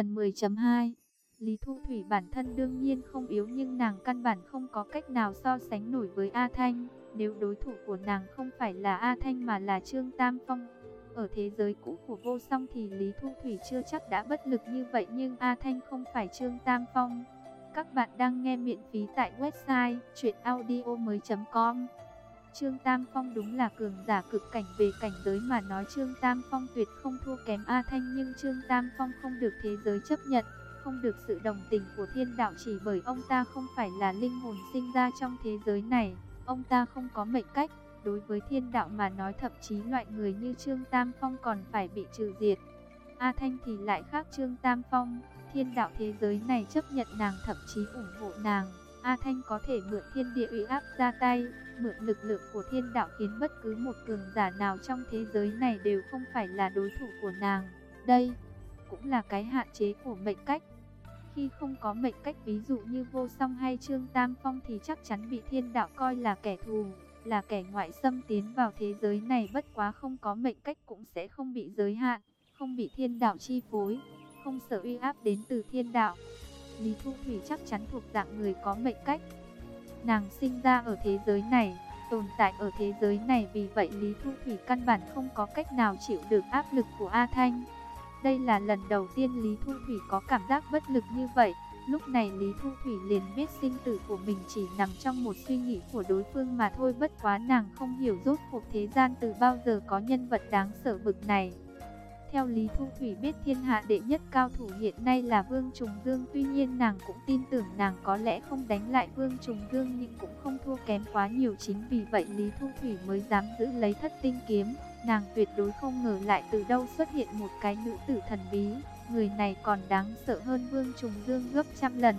Phần 10.2 Lý Thu Thủy bản thân đương nhiên không yếu nhưng nàng căn bản không có cách nào so sánh nổi với A Thanh. Nếu đối thủ của nàng không phải là A Thanh mà là Trương Tam Phong. Ở thế giới cũ của vô song thì Lý Thu Thủy chưa chắc đã bất lực như vậy nhưng A Thanh không phải Trương Tam Phong. Các bạn đang nghe miễn phí tại website chuyenaudio.com Trương Tam Phong đúng là cường giả cực cảnh về cảnh giới mà nói Trương Tam Phong tuyệt không thua kém A Thanh nhưng Trương Tam Phong không được thế giới chấp nhận, không được sự đồng tình của thiên đạo chỉ bởi ông ta không phải là linh hồn sinh ra trong thế giới này, ông ta không có mệnh cách. Đối với thiên đạo mà nói thậm chí loại người như Trương Tam Phong còn phải bị trừ diệt. A Thanh thì lại khác Trương Tam Phong, thiên đạo thế giới này chấp nhận nàng thậm chí ủng hộ nàng. A Thanh có thể mượn thiên địa uy áp ra tay, mượn lực lượng của thiên đạo khiến bất cứ một cường giả nào trong thế giới này đều không phải là đối thủ của nàng. Đây cũng là cái hạn chế của mệnh cách. Khi không có mệnh cách ví dụ như vô song hay trương tam phong thì chắc chắn bị thiên đạo coi là kẻ thù, là kẻ ngoại xâm tiến vào thế giới này bất quá không có mệnh cách cũng sẽ không bị giới hạn, không bị thiên đạo chi phối, không sợ uy áp đến từ thiên đạo. Lý Thu Thủy chắc chắn thuộc dạng người có mệnh cách. Nàng sinh ra ở thế giới này, tồn tại ở thế giới này vì vậy Lý Thu Thủy căn bản không có cách nào chịu được áp lực của A Thanh. Đây là lần đầu tiên Lý Thu Thủy có cảm giác bất lực như vậy. Lúc này Lý Thu Thủy liền biết sinh tử của mình chỉ nằm trong một suy nghĩ của đối phương mà thôi bất quá nàng không hiểu rốt cuộc thế gian từ bao giờ có nhân vật đáng sợ bực này. Theo Lý Thu Thủy biết thiên hạ đệ nhất cao thủ hiện nay là Vương Trùng Dương. Tuy nhiên nàng cũng tin tưởng nàng có lẽ không đánh lại Vương Trùng Dương Nhưng cũng không thua kém quá nhiều. Chính vì vậy Lý Thu Thủy mới dám giữ lấy thất tinh kiếm. Nàng tuyệt đối không ngờ lại từ đâu xuất hiện một cái nữ tử thần bí. Người này còn đáng sợ hơn Vương Trùng Dương gấp trăm lần.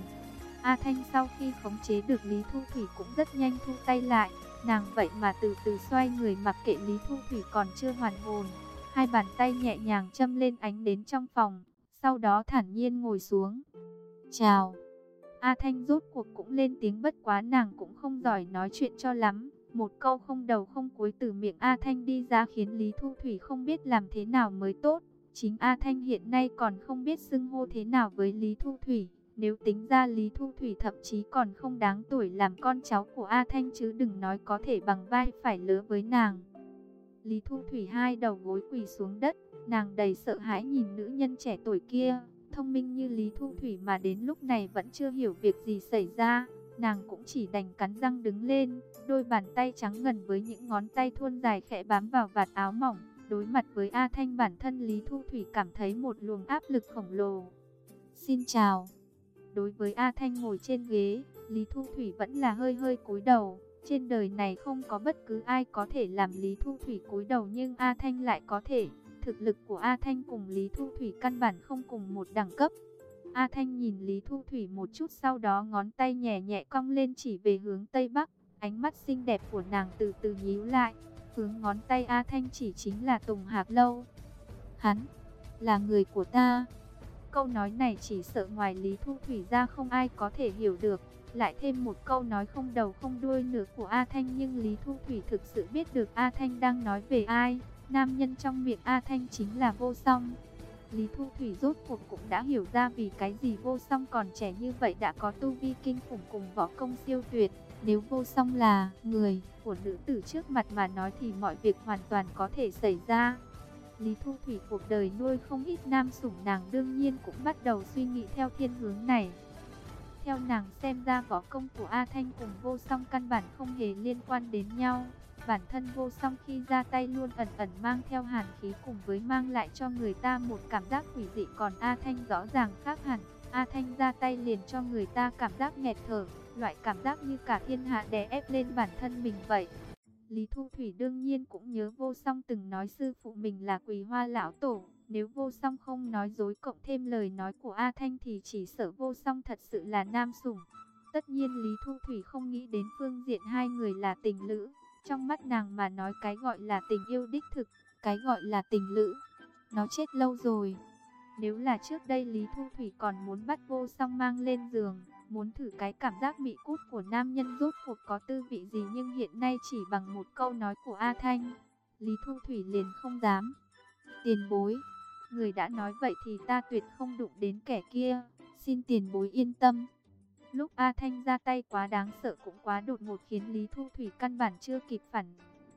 A Thanh sau khi khống chế được Lý Thu Thủy cũng rất nhanh thu tay lại. Nàng vậy mà từ từ xoay người mặc kệ Lý Thu Thủy còn chưa hoàn hồn. Hai bàn tay nhẹ nhàng châm lên ánh đến trong phòng, sau đó thản nhiên ngồi xuống. Chào. A Thanh rốt cuộc cũng lên tiếng bất quá nàng cũng không giỏi nói chuyện cho lắm. Một câu không đầu không cuối từ miệng A Thanh đi ra khiến Lý Thu Thủy không biết làm thế nào mới tốt. Chính A Thanh hiện nay còn không biết xưng hô thế nào với Lý Thu Thủy. Nếu tính ra Lý Thu Thủy thậm chí còn không đáng tuổi làm con cháu của A Thanh chứ đừng nói có thể bằng vai phải lứa với nàng. Lý Thu Thủy hai đầu gối quỳ xuống đất, nàng đầy sợ hãi nhìn nữ nhân trẻ tuổi kia, thông minh như Lý Thu Thủy mà đến lúc này vẫn chưa hiểu việc gì xảy ra, nàng cũng chỉ đành cắn răng đứng lên, đôi bàn tay trắng ngần với những ngón tay thuôn dài khẽ bám vào vạt áo mỏng, đối mặt với A Thanh bản thân Lý Thu Thủy cảm thấy một luồng áp lực khổng lồ. Xin chào. Đối với A Thanh ngồi trên ghế, Lý Thu Thủy vẫn là hơi hơi cúi đầu, trên đời này không có bất cứ ai có thể làm Lý Thu Thủy cúi đầu nhưng A Thanh lại có thể. Thực lực của A Thanh cùng Lý Thu Thủy căn bản không cùng một đẳng cấp. A Thanh nhìn Lý Thu Thủy một chút sau đó ngón tay nhẹ nhẹ cong lên chỉ về hướng Tây Bắc. Ánh mắt xinh đẹp của nàng từ từ nhíu lại. Hướng ngón tay A Thanh chỉ chính là Tùng Hạc Lâu. Hắn, là người của ta. Câu nói này chỉ sợ ngoài Lý Thu Thủy ra không ai có thể hiểu được. Lại thêm một câu nói không đầu không đuôi nữa của A Thanh, nhưng Lý Thu Thủy thực sự biết được A Thanh đang nói về ai. Nam nhân trong miệng A Thanh chính là vô song. Lý Thu Thủy rốt cuộc cũng đã hiểu ra vì cái gì vô song còn trẻ như vậy đã có tu vi kinh khủng cùng võ công siêu tuyệt. Nếu vô song là người của nữ tử trước mặt mà nói thì mọi việc hoàn toàn có thể xảy ra. Lý Thu Thủy cuộc đời nuôi không ít nam sủng nàng đương nhiên cũng bắt đầu suy nghĩ theo thiên hướng này. Theo nàng xem ra võ công của A Thanh cùng vô song căn bản không hề liên quan đến nhau. Bản thân vô song khi ra tay luôn ẩn ẩn mang theo hàn khí cùng với mang lại cho người ta một cảm giác quỷ dị còn A Thanh rõ ràng khác hẳn. A Thanh ra tay liền cho người ta cảm giác nghẹt thở, loại cảm giác như cả thiên hạ đè ép lên bản thân mình vậy. Lý Thu Thủy đương nhiên cũng nhớ vô song từng nói sư phụ mình là quỳ hoa lão tổ. Nếu vô song không nói dối cộng thêm lời nói của A Thanh thì chỉ sợ vô song thật sự là nam sủng. Tất nhiên Lý Thu Thủy không nghĩ đến phương diện hai người là tình lữ. Trong mắt nàng mà nói cái gọi là tình yêu đích thực, cái gọi là tình lữ. Nó chết lâu rồi. Nếu là trước đây Lý Thu Thủy còn muốn bắt vô song mang lên giường, muốn thử cái cảm giác bị cút của nam nhân rốt cuộc có tư vị gì nhưng hiện nay chỉ bằng một câu nói của A Thanh, Lý Thu Thủy liền không dám. Tiền bối, Người đã nói vậy thì ta tuyệt không đụng đến kẻ kia, xin tiền bối yên tâm. Lúc A Thanh ra tay quá đáng sợ cũng quá đột ngột khiến Lý Thu Thủy căn bản chưa kịp phản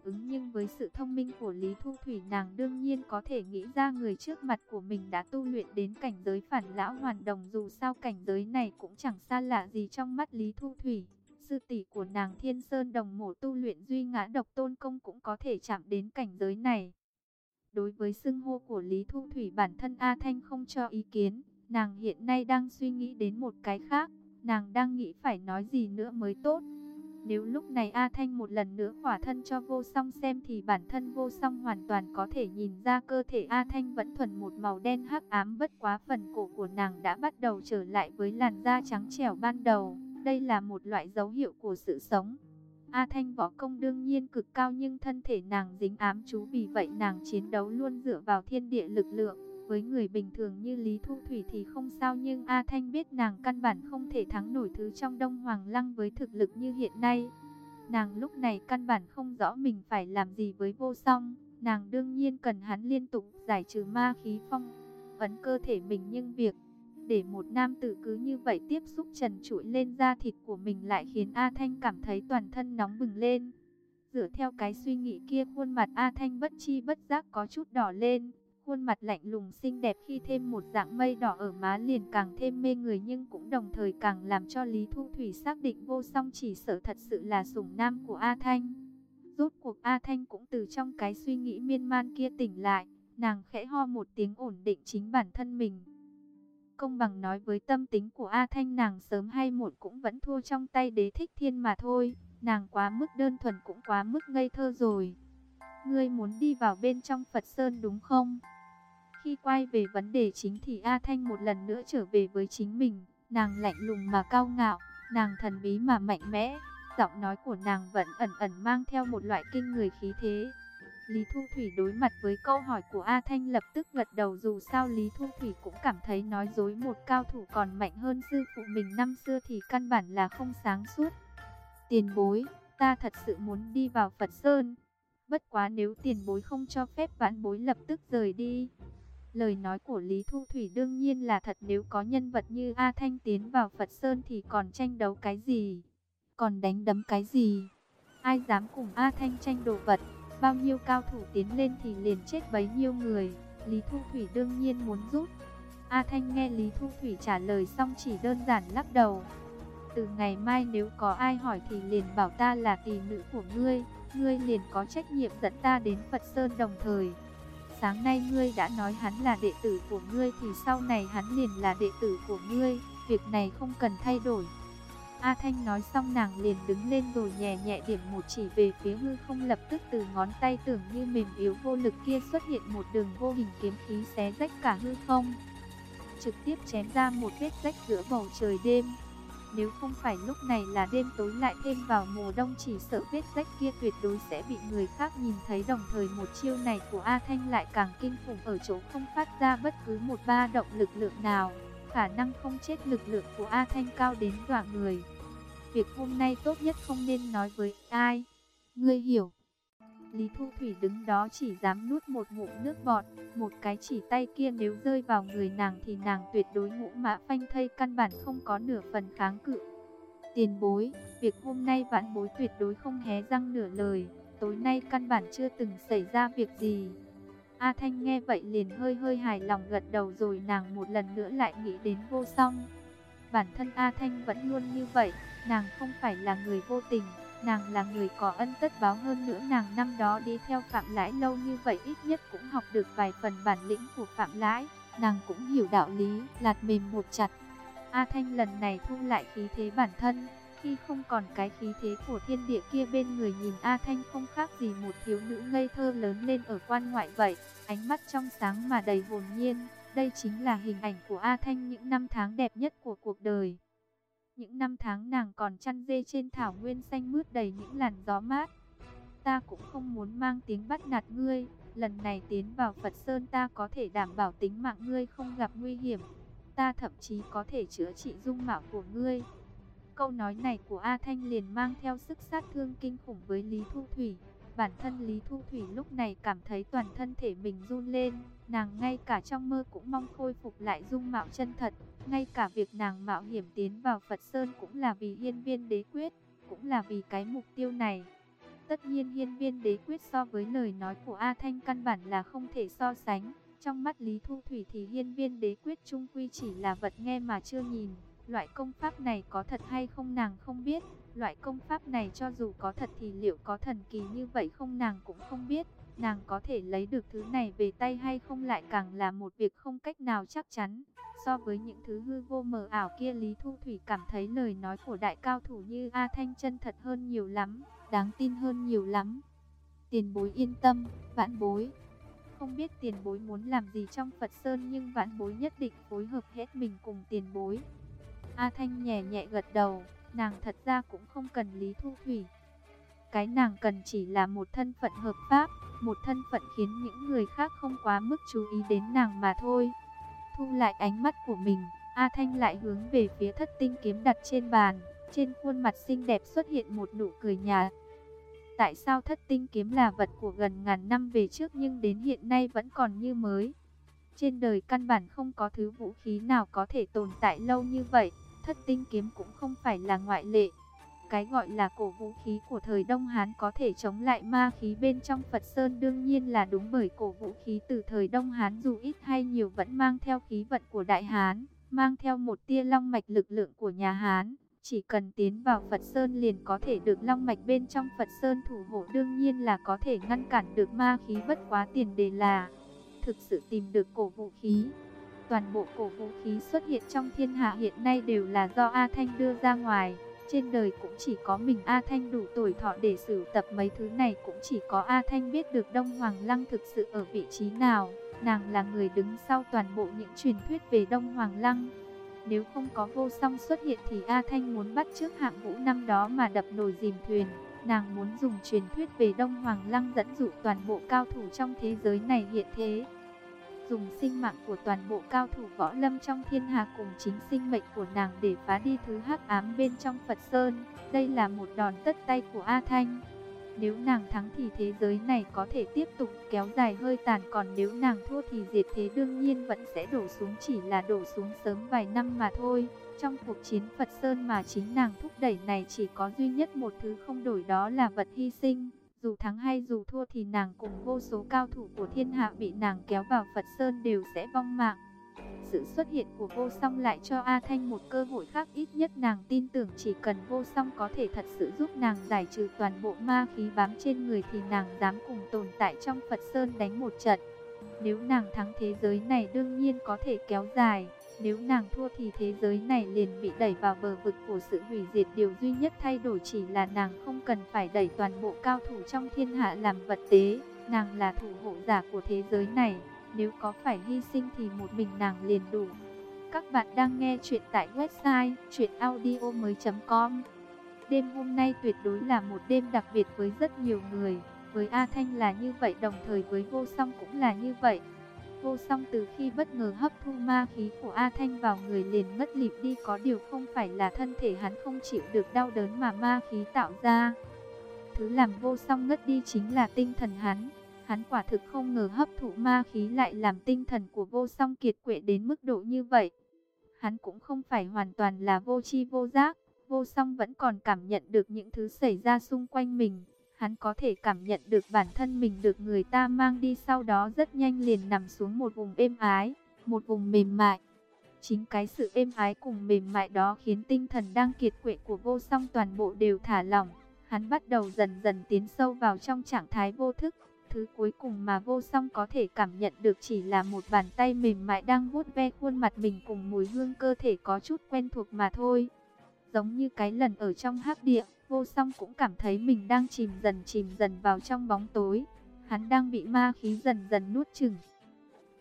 ứng nhưng với sự thông minh của Lý Thu Thủy nàng đương nhiên có thể nghĩ ra người trước mặt của mình đã tu luyện đến cảnh giới phản lão hoàn đồng dù sao cảnh giới này cũng chẳng xa lạ gì trong mắt Lý Thu Thủy. Sư tỷ của nàng Thiên Sơn Đồng Mộ tu luyện duy ngã độc tôn công cũng có thể chạm đến cảnh giới này. Đối với xưng hô của Lý Thu Thủy bản thân A Thanh không cho ý kiến, nàng hiện nay đang suy nghĩ đến một cái khác, nàng đang nghĩ phải nói gì nữa mới tốt. Nếu lúc này A Thanh một lần nữa khỏa thân cho vô song xem thì bản thân vô song hoàn toàn có thể nhìn ra cơ thể A Thanh vẫn thuần một màu đen hắc ám bất quá phần cổ của nàng đã bắt đầu trở lại với làn da trắng trẻo ban đầu. Đây là một loại dấu hiệu của sự sống. A Thanh võ công đương nhiên cực cao nhưng thân thể nàng dính ám chú, vì vậy nàng chiến đấu luôn dựa vào thiên địa lực lượng. Với người bình thường như Lý Thu Thủy thì không sao nhưng A Thanh biết nàng căn bản không thể thắng nổi thứ trong Đông Hoàng Lăng với thực lực như hiện nay. Nàng lúc này căn bản không rõ mình phải làm gì với vô song. Nàng đương nhiên cần hắn liên tục giải trừ ma khí phong ấn cơ thể mình nhưng việc để một nam tử cứ như vậy tiếp xúc trần trụi lên da thịt của mình lại khiến A Thanh cảm thấy toàn thân nóng bừng lên. Dựa theo cái suy nghĩ kia khuôn mặt A Thanh bất chi bất giác có chút đỏ lên. Khuôn mặt lạnh lùng xinh đẹp khi thêm một dạng mây đỏ ở má liền càng thêm mê người nhưng cũng đồng thời càng làm cho Lý Thu Thủy xác định vô song chỉ sợ thật sự là sủng nam của A Thanh. Rốt cuộc A Thanh cũng từ trong cái suy nghĩ miên man kia tỉnh lại, nàng khẽ ho một tiếng ổn định chính bản thân mình. Công bằng nói với tâm tính của A Thanh nàng sớm hay muộn cũng vẫn thua trong tay đế thích thiên mà thôi, nàng quá mức đơn thuần cũng quá mức ngây thơ rồi. Ngươi muốn đi vào bên trong Phật Sơn đúng không? Khi quay về vấn đề chính thì A Thanh một lần nữa trở về với chính mình, nàng lạnh lùng mà cao ngạo, nàng thần bí mà mạnh mẽ, giọng nói của nàng vẫn ẩn ẩn mang theo một loại kinh người khí thế. Lý Thu Thủy đối mặt với câu hỏi của A Thanh lập tức gật đầu dù sao Lý Thu Thủy cũng cảm thấy nói dối một cao thủ còn mạnh hơn sư phụ mình năm xưa thì căn bản là không sáng suốt. Tiền bối, ta thật sự muốn đi vào Phật Sơn. Bất quá nếu tiền bối không cho phép vãn bối lập tức rời đi. Lời nói của Lý Thu Thủy đương nhiên là thật nếu có nhân vật như A Thanh tiến vào Phật Sơn thì còn tranh đấu cái gì? Còn đánh đấm cái gì? Ai dám cùng A Thanh tranh đồ vật? Bao nhiêu cao thủ tiến lên thì liền chết bấy nhiêu người. Lý Thu Thủy đương nhiên muốn giúp. A Thanh nghe Lý Thu Thủy trả lời xong chỉ đơn giản lắc đầu. Từ ngày mai nếu có ai hỏi thì liền bảo ta là tỷ nữ của ngươi. Ngươi liền có trách nhiệm dẫn ta đến Phật Sơn đồng thời. Sáng nay ngươi đã nói hắn là đệ tử của ngươi thì sau này hắn liền là đệ tử của ngươi. Việc này không cần thay đổi. A Thanh nói xong nàng liền đứng lên rồi nhẹ nhẹ điểm một chỉ về phía hư không lập tức từ ngón tay tưởng như mềm yếu vô lực kia xuất hiện một đường vô hình kiếm khí xé rách cả hư không. Trực tiếp chém ra một vết rách giữa bầu trời đêm. Nếu không phải lúc này là đêm tối lại thêm vào mùa đông chỉ sợ vết rách kia tuyệt đối sẽ bị người khác nhìn thấy đồng thời một chiêu này của A Thanh lại càng kinh khủng ở chỗ không phát ra bất cứ một ba động lực lượng nào. Khả năng không chết lực lượng của A Thanh cao đến dọa người. Việc hôm nay tốt nhất không nên nói với ai. Ngươi hiểu. Lý Thu Thủy đứng đó chỉ dám nuốt một ngụm nước bọt, một cái chỉ tay kia nếu rơi vào người nàng thì nàng tuyệt đối ngũ mã phanh thây căn bản không có nửa phần kháng cự. Tiền bối, việc hôm nay vãn bối tuyệt đối không hé răng nửa lời, tối nay căn bản chưa từng xảy ra việc gì. A Thanh nghe vậy liền hơi hơi hài lòng gật đầu rồi nàng một lần nữa lại nghĩ đến vô song. Bản thân A Thanh vẫn luôn như vậy, nàng không phải là người vô tình, nàng là người có ân tất báo hơn nữa nàng năm đó đi theo Phạm Lãi lâu như vậy ít nhất cũng học được vài phần bản lĩnh của Phạm Lãi, nàng cũng hiểu đạo lý, lạt mềm một chặt. A Thanh lần này thu lại khí thế bản thân, khi không còn cái khí thế của thiên địa kia bên người nhìn A Thanh không khác gì một thiếu nữ ngây thơ lớn lên ở quan ngoại vậy, ánh mắt trong sáng mà đầy hồn nhiên. Đây chính là hình ảnh của A Thanh những năm tháng đẹp nhất của cuộc đời. Những năm tháng nàng còn chăn dê trên thảo nguyên xanh mướt đầy những làn gió mát. Ta cũng không muốn mang tiếng bắt nạt ngươi, lần này tiến vào Phật Sơn ta có thể đảm bảo tính mạng ngươi không gặp nguy hiểm. Ta thậm chí có thể chữa trị dung mạo của ngươi. Câu nói này của A Thanh liền mang theo sức sát thương kinh khủng với Lý Thu Thủy. Bản thân Lý Thu Thủy lúc này cảm thấy toàn thân thể mình run lên, Nàng ngay cả trong mơ cũng mong khôi phục lại dung mạo chân thật, ngay cả việc nàng mạo hiểm tiến vào Phật Sơn cũng là vì hiên viên đế quyết, cũng là vì cái mục tiêu này. Tất nhiên hiên viên đế quyết so với lời nói của A Thanh căn bản là không thể so sánh. Trong mắt Lý Thu Thủy thì hiên viên đế quyết trung quy chỉ là vật nghe mà chưa nhìn. Loại công pháp này có thật hay không nàng không biết. Loại công pháp này cho dù có thật thì liệu có thần kỳ như vậy không nàng cũng không biết. Nàng có thể lấy được thứ này về tay hay không lại càng là một việc không cách nào chắc chắn. So với những thứ hư vô mờ ảo kia Lý Thu Thủy cảm thấy lời nói của đại cao thủ như A Thanh chân thật hơn nhiều lắm, đáng tin hơn nhiều lắm. Tiền bối yên tâm, vãn bối. Không biết tiền bối muốn làm gì trong Phật Sơn nhưng vãn bối nhất định phối hợp hết mình cùng tiền bối. A Thanh nhẹ nhẹ gật đầu, nàng thật ra cũng không cần Lý Thu Thủy. Cái nàng cần chỉ là một thân phận hợp pháp, một thân phận khiến những người khác không quá mức chú ý đến nàng mà thôi. Thu lại ánh mắt của mình, A Thanh lại hướng về phía thất tinh kiếm đặt trên bàn, trên khuôn mặt xinh đẹp xuất hiện một nụ cười nhạt. Tại sao thất tinh kiếm là vật của gần ngàn năm về trước nhưng đến hiện nay vẫn còn như mới? Trên đời căn bản không có thứ vũ khí nào có thể tồn tại lâu như vậy, thất tinh kiếm cũng không phải là ngoại lệ. Cái gọi là cổ vũ khí của thời Đông Hán có thể chống lại ma khí bên trong Phật Sơn đương nhiên là đúng bởi cổ vũ khí từ thời Đông Hán dù ít hay nhiều vẫn mang theo khí vận của Đại Hán, mang theo một tia long mạch lực lượng của nhà Hán. Chỉ cần tiến vào Phật Sơn liền có thể được long mạch bên trong Phật Sơn thủ hộ đương nhiên là có thể ngăn cản được ma khí bất quá tiền đề là thực sự tìm được cổ vũ khí. Toàn bộ cổ vũ khí xuất hiện trong thiên hạ hiện nay đều là do A Thanh đưa ra ngoài. Trên đời cũng chỉ có mình A Thanh đủ tuổi thọ để sưu tập mấy thứ này, cũng chỉ có A Thanh biết được Đông Hoàng Lăng thực sự ở vị trí nào. Nàng là người đứng sau toàn bộ những truyền thuyết về Đông Hoàng Lăng. Nếu không có vô song xuất hiện thì A Thanh muốn bắt trước hạng vũ năm đó mà đập nồi dìm thuyền. Nàng muốn dùng truyền thuyết về Đông Hoàng Lăng dẫn dụ toàn bộ cao thủ trong thế giới này hiện thế dùng sinh mạng của toàn bộ cao thủ võ lâm trong thiên hạ cùng chính sinh mệnh của nàng để phá đi thứ hắc ám bên trong Phật Sơn. Đây là một đòn tất tay của A Thanh. Nếu nàng thắng thì thế giới này có thể tiếp tục kéo dài hơi tàn, còn nếu nàng thua thì diệt thế đương nhiên vẫn sẽ đổ xuống, chỉ là đổ xuống sớm vài năm mà thôi. Trong cuộc chiến Phật Sơn mà chính nàng thúc đẩy này chỉ có duy nhất một thứ không đổi, đó là vật hy sinh. Dù thắng hay dù thua thì nàng cùng vô số cao thủ của thiên hạ bị nàng kéo vào Phật Sơn đều sẽ vong mạng. Sự xuất hiện của vô song lại cho A Thanh một cơ hội khác ít nhất nàng tin tưởng chỉ cần vô song có thể thật sự giúp nàng giải trừ toàn bộ ma khí bám trên người thì nàng dám cùng tồn tại trong Phật Sơn đánh một trận. Nếu nàng thắng thế giới này đương nhiên có thể kéo dài. Nếu nàng thua thì thế giới này liền bị đẩy vào bờ vực của sự hủy diệt. Điều duy nhất thay đổi chỉ là nàng không cần phải đẩy toàn bộ cao thủ trong thiên hạ làm vật tế. Nàng là thủ hộ giả của thế giới này. Nếu có phải hy sinh thì một mình nàng liền đủ. Các bạn đang nghe chuyện tại website chuyenaudio.com Đêm hôm nay tuyệt đối là một đêm đặc biệt với rất nhiều người. Với A Thanh là như vậy, đồng thời với vô song cũng là như vậy. Vô song từ khi bất ngờ hấp thu ma khí của A Thanh vào người liền ngất lịm đi có điều không phải là thân thể hắn không chịu được đau đớn mà ma khí tạo ra. Thứ làm vô song ngất đi chính là tinh thần hắn. Hắn quả thực không ngờ hấp thụ ma khí lại làm tinh thần của vô song kiệt quệ đến mức độ như vậy. Hắn cũng không phải hoàn toàn là vô chi vô giác, vô song vẫn còn cảm nhận được những thứ xảy ra xung quanh mình. Hắn có thể cảm nhận được bản thân mình được người ta mang đi sau đó rất nhanh liền nằm xuống một vùng êm ái, một vùng mềm mại. Chính cái sự êm ái cùng mềm mại đó khiến tinh thần đang kiệt quệ của vô song toàn bộ đều thả lỏng. Hắn bắt đầu dần dần tiến sâu vào trong trạng thái vô thức. Thứ cuối cùng mà vô song có thể cảm nhận được chỉ là một bàn tay mềm mại đang vuốt ve khuôn mặt mình cùng mùi hương cơ thể có chút quen thuộc mà thôi. Giống như cái lần ở trong hắc địa, Vô song cũng cảm thấy mình đang chìm dần chìm dần vào trong bóng tối. Hắn đang bị ma khí dần dần nuốt chừng.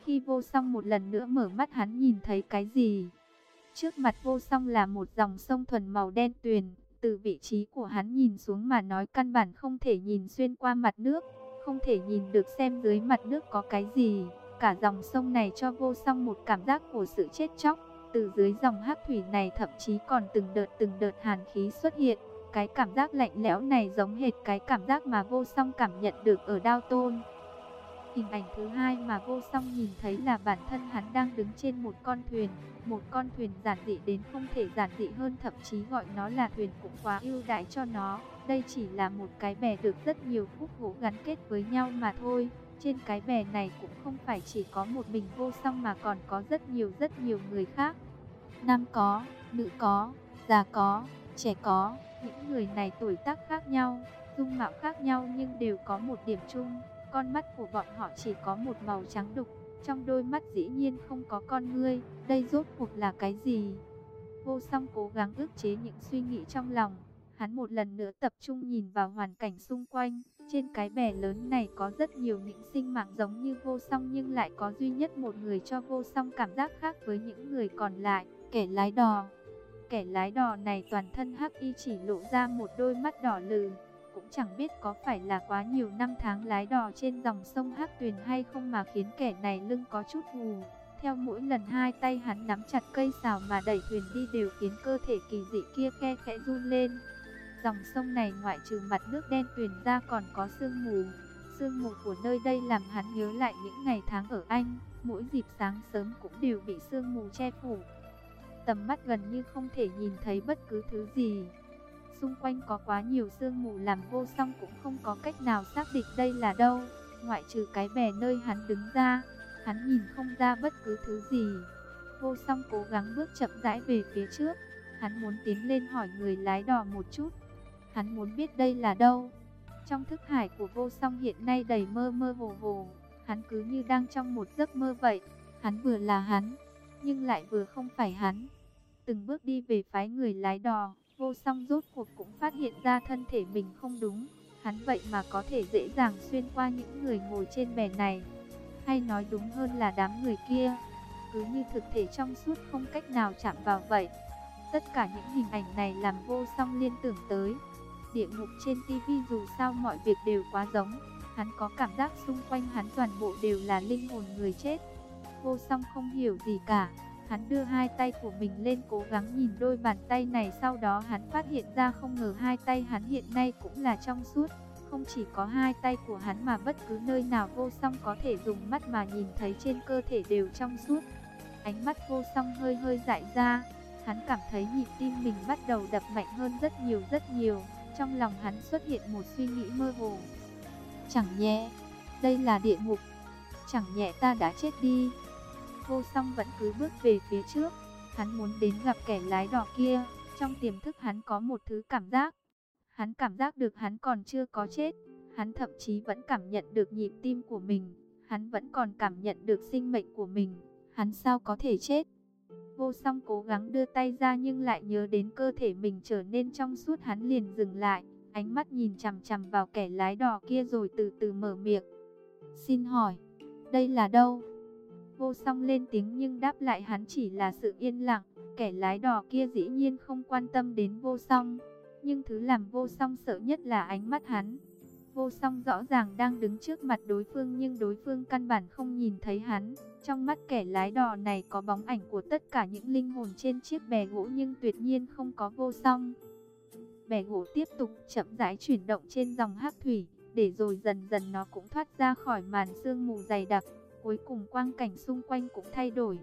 Khi vô song một lần nữa mở mắt, hắn nhìn thấy cái gì? Trước mặt vô song là một dòng sông thuần màu đen tuyền. Từ vị trí của hắn nhìn xuống mà nói căn bản không thể nhìn xuyên qua mặt nước. Không thể nhìn được xem dưới mặt nước có cái gì. Cả dòng sông này cho vô song một cảm giác của sự chết chóc. Từ dưới dòng hắc thủy này thậm chí còn từng đợt từng đợt hàn khí xuất hiện. Cái cảm giác lạnh lẽo này giống hệt cái cảm giác mà vô song cảm nhận được ở đao tôn. Hình ảnh thứ hai mà vô song nhìn thấy là bản thân hắn đang đứng trên một con thuyền, một con thuyền giản dị đến không thể giản dị hơn thậm chí gọi nó là thuyền cũng quá ưu đãi cho nó. Đây chỉ là một cái bè được rất nhiều khúc gỗ gắn kết với nhau mà thôi. Trên cái bè này cũng không phải chỉ có một mình vô song mà còn có rất nhiều rất nhiều người khác. Nam có, nữ có, già có, trẻ có, những người này tuổi tác khác nhau, dung mạo khác nhau nhưng đều có một điểm chung. Con mắt của bọn họ chỉ có một màu trắng đục, trong đôi mắt dĩ nhiên không có con ngươi, đây rốt cuộc là cái gì? Vô song cố gắng ức chế những suy nghĩ trong lòng, hắn một lần nữa tập trung nhìn vào hoàn cảnh xung quanh. Trên cái bè lớn này có rất nhiều những sinh mạng giống như vô song nhưng lại có duy nhất một người cho vô song cảm giác khác với những người còn lại, kẻ lái đò. Kẻ lái đò này toàn thân hắc y chỉ lộ ra một đôi mắt đỏ lừ, cũng chẳng biết có phải là quá nhiều năm tháng lái đò trên dòng sông Hắc Tuyền hay không mà khiến kẻ này lưng có chút hù. Theo mỗi lần hai tay hắn nắm chặt cây xào mà đẩy thuyền đi đều khiến cơ thể kỳ dị kia khe khẽ run lên. Dòng sông này ngoại trừ mặt nước đen tuyền ra còn có sương mù. Sương mù của nơi đây làm hắn nhớ lại những ngày tháng ở Anh, mỗi dịp sáng sớm cũng đều bị sương mù che phủ. Tầm mắt gần như không thể nhìn thấy bất cứ thứ gì. Xung quanh có quá nhiều sương mù làm vô song cũng không có cách nào xác định đây là đâu. Ngoại trừ cái bè nơi hắn đứng ra, hắn nhìn không ra bất cứ thứ gì. Vô song cố gắng bước chậm rãi về phía trước. Hắn muốn tiến lên hỏi người lái đò một chút. Hắn muốn biết đây là đâu. Trong thức hải của vô song hiện nay đầy mơ mơ hồ hồ. Hắn cứ như đang trong một giấc mơ vậy. Hắn vừa là hắn, nhưng lại vừa không phải hắn. Từng bước đi về phái người lái đò, vô song rốt cuộc cũng phát hiện ra thân thể mình không đúng. Hắn vậy mà có thể dễ dàng xuyên qua những người ngồi trên bè này. Hay nói đúng hơn là đám người kia. Cứ như thực thể trong suốt không cách nào chạm vào vậy. Tất cả những hình ảnh này làm vô song liên tưởng tới. Địa ngục trên tivi dù sao mọi việc đều quá giống. Hắn có cảm giác xung quanh hắn toàn bộ đều là linh hồn người chết. Vô song không hiểu gì cả. Hắn đưa hai tay của mình lên cố gắng nhìn đôi bàn tay này sau đó hắn phát hiện ra không ngờ hai tay hắn hiện nay cũng là trong suốt. Không chỉ có hai tay của hắn mà bất cứ nơi nào vô song có thể dùng mắt mà nhìn thấy trên cơ thể đều trong suốt. Ánh mắt vô song hơi hơi dại ra, hắn cảm thấy nhịp tim mình bắt đầu đập mạnh hơn rất nhiều rất nhiều. Trong lòng hắn xuất hiện một suy nghĩ mơ hồ. Chẳng nhẹ, đây là địa ngục, chẳng nhẹ ta đã chết đi. Vô song vẫn cứ bước về phía trước, hắn muốn đến gặp kẻ lái đỏ kia, trong tiềm thức hắn có một thứ cảm giác. Hắn cảm giác được hắn còn chưa có chết, hắn thậm chí vẫn cảm nhận được nhịp tim của mình, hắn vẫn còn cảm nhận được sinh mệnh của mình, hắn sao có thể chết. Vô song cố gắng đưa tay ra nhưng lại nhớ đến cơ thể mình trở nên trong suốt hắn liền dừng lại, ánh mắt nhìn chằm chằm vào kẻ lái đò kia rồi từ từ mở miệng. Xin hỏi, đây là đâu? Vô song lên tiếng nhưng đáp lại hắn chỉ là sự yên lặng. Kẻ lái đò kia dĩ nhiên không quan tâm đến vô song. Nhưng thứ làm vô song sợ nhất là ánh mắt hắn. Vô song rõ ràng đang đứng trước mặt đối phương nhưng đối phương căn bản không nhìn thấy hắn. Trong mắt kẻ lái đò này có bóng ảnh của tất cả những linh hồn trên chiếc bè gỗ nhưng tuyệt nhiên không có vô song. Bè gỗ tiếp tục chậm rãi chuyển động trên dòng hát thủy, để rồi dần dần nó cũng thoát ra khỏi màn sương mù dày đặc. Cuối cùng quang cảnh xung quanh cũng thay đổi.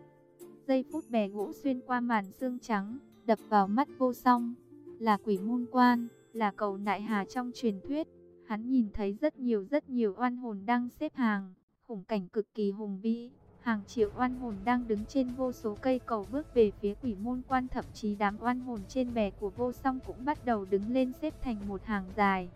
Giây phút bè gỗ xuyên qua màn xương trắng, đập vào mắt vô song. Là quỷ môn quan, là cầu nại hà trong truyền thuyết. Hắn nhìn thấy rất nhiều rất nhiều oan hồn đang xếp hàng. Khủng cảnh cực kỳ hùng vĩ. Hàng triệu oan hồn đang đứng trên vô số cây cầu bước về phía quỷ môn quan thậm chí đám oan hồn trên bè của vô song cũng bắt đầu đứng lên xếp thành một hàng dài.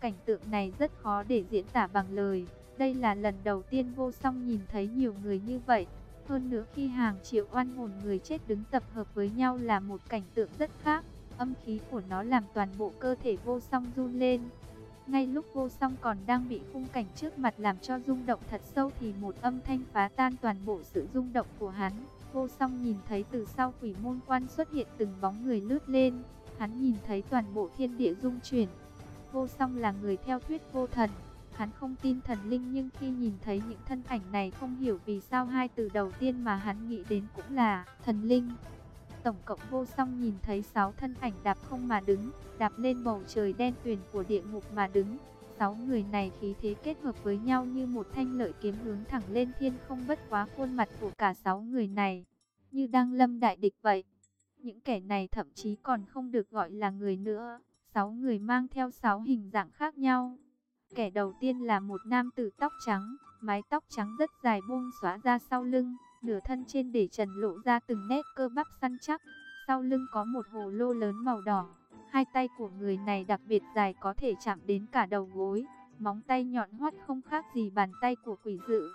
Cảnh tượng này rất khó để diễn tả bằng lời. Đây là lần đầu tiên vô song nhìn thấy nhiều người như vậy. Hơn nữa khi hàng triệu oan hồn người chết đứng tập hợp với nhau là một cảnh tượng rất khác. Âm khí của nó làm toàn bộ cơ thể vô song run lên. Ngay lúc vô song còn đang bị khung cảnh trước mặt làm cho rung động thật sâu thì một âm thanh phá tan toàn bộ sự rung động của hắn. Vô song nhìn thấy từ sau quỷ môn quan xuất hiện từng bóng người lướt lên. Hắn nhìn thấy toàn bộ thiên địa rung chuyển. Vô song là người theo thuyết vô thần. Hắn không tin thần linh nhưng khi nhìn thấy những thân ảnh này không hiểu vì sao hai từ đầu tiên mà hắn nghĩ đến cũng là thần linh. Tổng cộng vô song nhìn thấy sáu thân ảnh đạp không mà đứng, đạp lên bầu trời đen tuyền của địa ngục mà đứng. Sáu người này khí thế kết hợp với nhau như một thanh lợi kiếm hướng thẳng lên thiên không bất quá khuôn mặt của cả sáu người này, như đang lâm đại địch vậy. Những kẻ này thậm chí còn không được gọi là người nữa, sáu người mang theo sáu hình dạng khác nhau. Kẻ đầu tiên là một nam tử tóc trắng, mái tóc trắng rất dài buông xóa ra sau lưng, nửa thân trên để trần lộ ra từng nét cơ bắp săn chắc, sau lưng có một hồ lô lớn màu đỏ. Hai tay của người này đặc biệt dài có thể chạm đến cả đầu gối, móng tay nhọn hoắt không khác gì bàn tay của quỷ dữ.